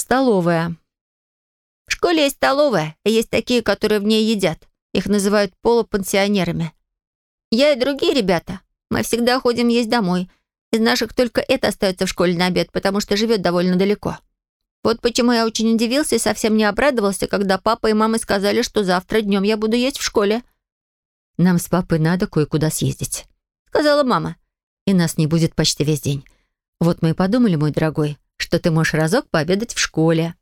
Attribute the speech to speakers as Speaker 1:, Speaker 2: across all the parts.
Speaker 1: Столовая.
Speaker 2: В школе есть столовая, и есть такие, которые в ней едят. Их называют полупансионерами. Я и другие ребята. Мы всегда ходим есть домой. Из наших только это остается в школе на обед, потому что живет довольно далеко. Вот почему я очень удивился и совсем не обрадовался, когда папа и мама сказали, что завтра днем я буду есть в школе.
Speaker 1: «Нам с папой надо кое-куда съездить», — сказала мама. «И нас не будет почти весь день. Вот мы и подумали, мой дорогой, что ты можешь разок пообедать в школе».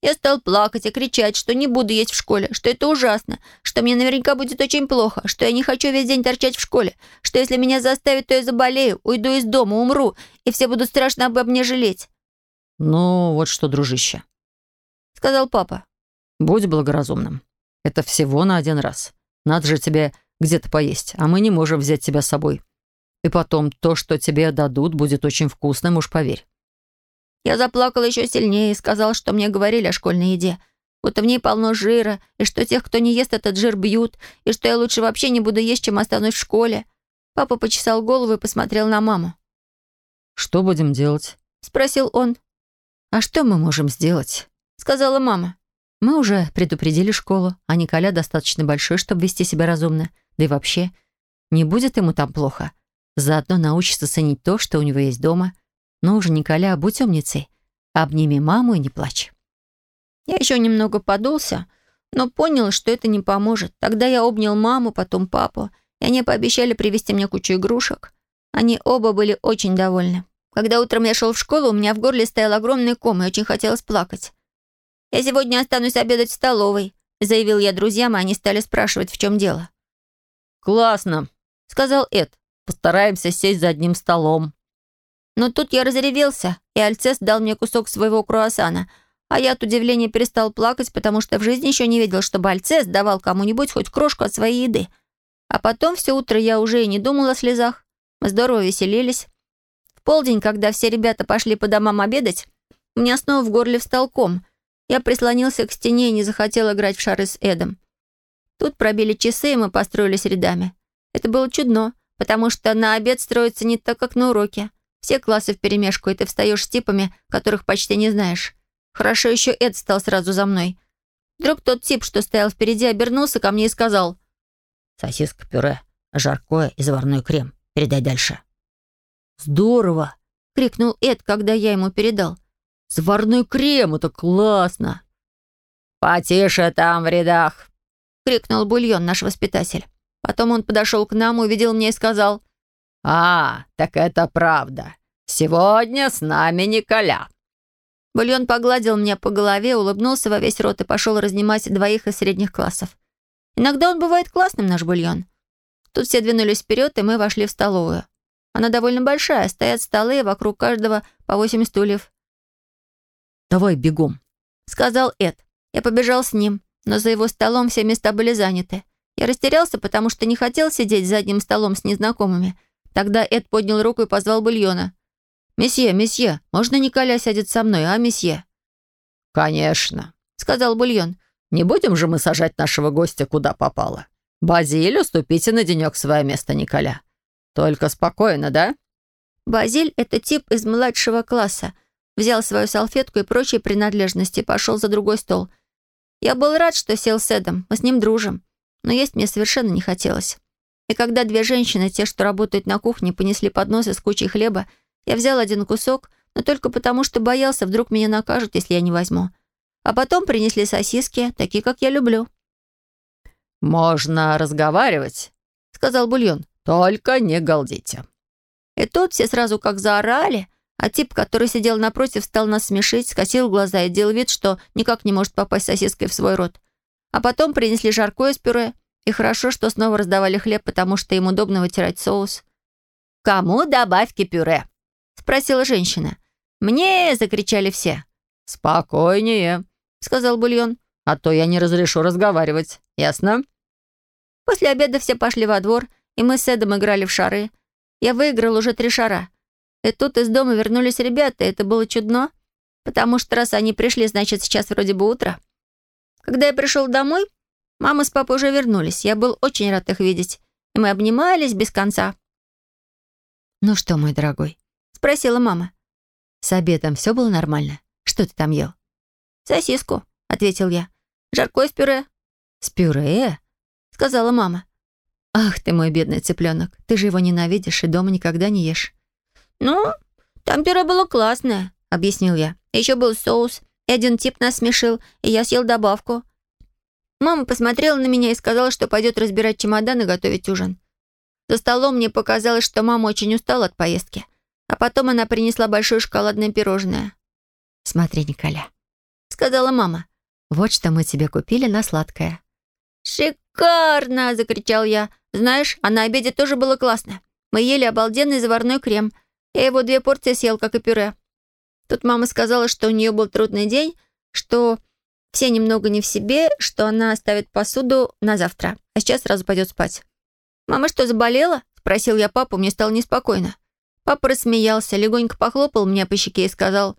Speaker 2: Я стал плакать и кричать, что не буду есть в школе, что это ужасно, что мне наверняка будет очень плохо, что я не хочу весь день торчать в школе, что если меня заставят, то я заболею, уйду из дома, умру, и все будут страшно обо мне жалеть.
Speaker 3: «Ну, вот что, дружище», —
Speaker 2: сказал папа.
Speaker 3: «Будь благоразумным. Это всего на один раз. Надо же тебе где-то поесть, а мы не можем взять тебя с собой. И потом, то, что тебе дадут, будет очень вкусным, уж поверь».
Speaker 2: Я заплакал еще сильнее и сказал, что мне говорили о школьной еде, будто в ней полно жира, и что тех, кто не ест этот жир, бьют, и что я лучше вообще не буду есть, чем останусь в школе. Папа почесал голову и посмотрел на маму.
Speaker 3: «Что будем делать?»
Speaker 2: — спросил он.
Speaker 1: «А что мы можем сделать?»
Speaker 2: — сказала мама.
Speaker 1: «Мы уже предупредили школу, а Николя достаточно большой, чтобы вести себя разумно. Да и вообще, не будет ему там плохо. Заодно научится ценить то, что у него есть дома. Ну уже, Николя, будь умницей. Обними маму и не плачь».
Speaker 2: Я еще немного подулся, но понял, что это не поможет. Тогда я обнял маму, потом папу, и они пообещали привезти мне кучу игрушек. Они оба были очень довольны. Когда утром я шел в школу, у меня в горле стоял огромный ком, и очень хотелось плакать. «Я сегодня останусь обедать в столовой», — заявил я друзьям, и они стали спрашивать, в чем дело.
Speaker 3: «Классно», — сказал Эд. «Постараемся сесть за одним столом».
Speaker 2: Но тут я разревелся, и Альцес дал мне кусок своего круассана, а я от удивления перестал плакать, потому что в жизни еще не видел, чтобы Альцес давал кому-нибудь хоть крошку от своей еды. А потом все утро я уже и не думал о слезах. Мы здорово веселились полдень, когда все ребята пошли по домам обедать, у меня снова в горле встал ком. Я прислонился к стене и не захотел играть в шары с Эдом. Тут пробили часы, и мы построились рядами. Это было чудно, потому что на обед строится не так, как на уроке. Все классы вперемешку, и ты встаешь с типами, которых почти не знаешь. Хорошо еще Эд стал сразу за мной. Вдруг тот тип, что стоял впереди, обернулся ко мне и сказал.
Speaker 4: «Сосиска-пюре, жаркое и заварной крем. Передай дальше».
Speaker 2: «Здорово!» — крикнул Эд, когда я ему передал. «Заварной крем, это классно!»
Speaker 4: «Потише там в рядах!»
Speaker 2: — крикнул Бульон, наш воспитатель. Потом он подошел к нам, увидел меня и сказал.
Speaker 4: «А, так это правда. Сегодня с нами Николя».
Speaker 2: Бульон погладил меня по голове, улыбнулся во весь рот и пошел разнимать двоих из средних классов. Иногда он бывает классным, наш бульон. Тут все двинулись вперед, и мы вошли в столовую. Она довольно большая, стоят столы, вокруг каждого по восемь стульев.
Speaker 3: «Давай бегом», —
Speaker 2: сказал Эд. Я побежал с ним, но за его столом все места были заняты. Я растерялся, потому что не хотел сидеть за одним столом с незнакомыми. Тогда Эд поднял руку и позвал бульона. «Месье, месье, можно Николя сядет со мной, а, месье?»
Speaker 4: «Конечно», —
Speaker 2: сказал бульон.
Speaker 4: «Не будем же мы сажать нашего гостя куда попало. Базиль, уступите на денек свое место, Николя. Только спокойно, да?»
Speaker 2: Базиль — это тип из младшего класса. Взял свою салфетку и прочие принадлежности пошел за другой стол. Я был рад, что сел с Эдом, мы с ним дружим. Но есть мне совершенно не хотелось. И когда две женщины, те, что работают на кухне, понесли подносы с кучей хлеба, я взял один кусок, но только потому, что боялся, вдруг меня накажут, если я не возьму. А потом принесли сосиски, такие, как я люблю.
Speaker 4: «Можно разговаривать», — сказал Бульон. Только не галдите».
Speaker 2: И тут все сразу как заорали, а тип, который сидел напротив, стал нас смешить, скосил глаза и делал вид, что никак не может попасть сосиской в свой рот. А потом принесли жаркое с пюре, и хорошо, что снова раздавали хлеб, потому что им удобно вытирать соус.
Speaker 4: «Кому добавьте пюре?» — спросила женщина.
Speaker 2: «Мне!» — закричали все.
Speaker 3: «Спокойнее», — сказал Бульон, «а то я не разрешу разговаривать. Ясно?»
Speaker 2: После обеда все пошли во двор, и мы с Эдом играли в шары. Я выиграл уже три шара. И тут из дома вернулись ребята, это было чудно, потому что раз они пришли, значит, сейчас вроде бы утро. Когда я пришел домой, мама с папой уже вернулись. Я был очень рад их видеть, и мы обнимались без конца.
Speaker 1: «Ну что, мой дорогой?»
Speaker 2: — спросила мама.
Speaker 1: «С обедом все было нормально? Что ты там ел?»
Speaker 2: «Сосиску», — ответил я. «Жаркое с пюре».
Speaker 1: «С пюре?»
Speaker 2: — сказала мама.
Speaker 1: «Ах ты мой бедный цыпленок, ты же его ненавидишь и дома никогда не ешь».
Speaker 2: «Ну, там пюре было классное», — объяснил я. «Еще был соус, и один тип нас смешил, и я съел добавку». Мама посмотрела на меня и сказала, что пойдет разбирать чемодан и готовить ужин. За столом мне показалось, что мама очень устала от поездки. А потом она принесла большое шоколадное пирожное.
Speaker 1: «Смотри, Николя», —
Speaker 2: сказала мама.
Speaker 1: «Вот что мы тебе купили на сладкое».
Speaker 2: «Шикарно!» — закричал я. «Знаешь, а на обеде тоже было классно. Мы ели обалденный заварной крем. Я его две порции съел, как и пюре. Тут мама сказала, что у нее был трудный день, что все немного не в себе, что она оставит посуду на завтра, а сейчас сразу пойдет спать. «Мама что, заболела?» — спросил я папу, мне стало неспокойно. Папа рассмеялся, легонько похлопал меня по щеке и сказал...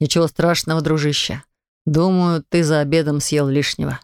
Speaker 3: «Ничего страшного, дружище. Думаю, ты за обедом съел лишнего».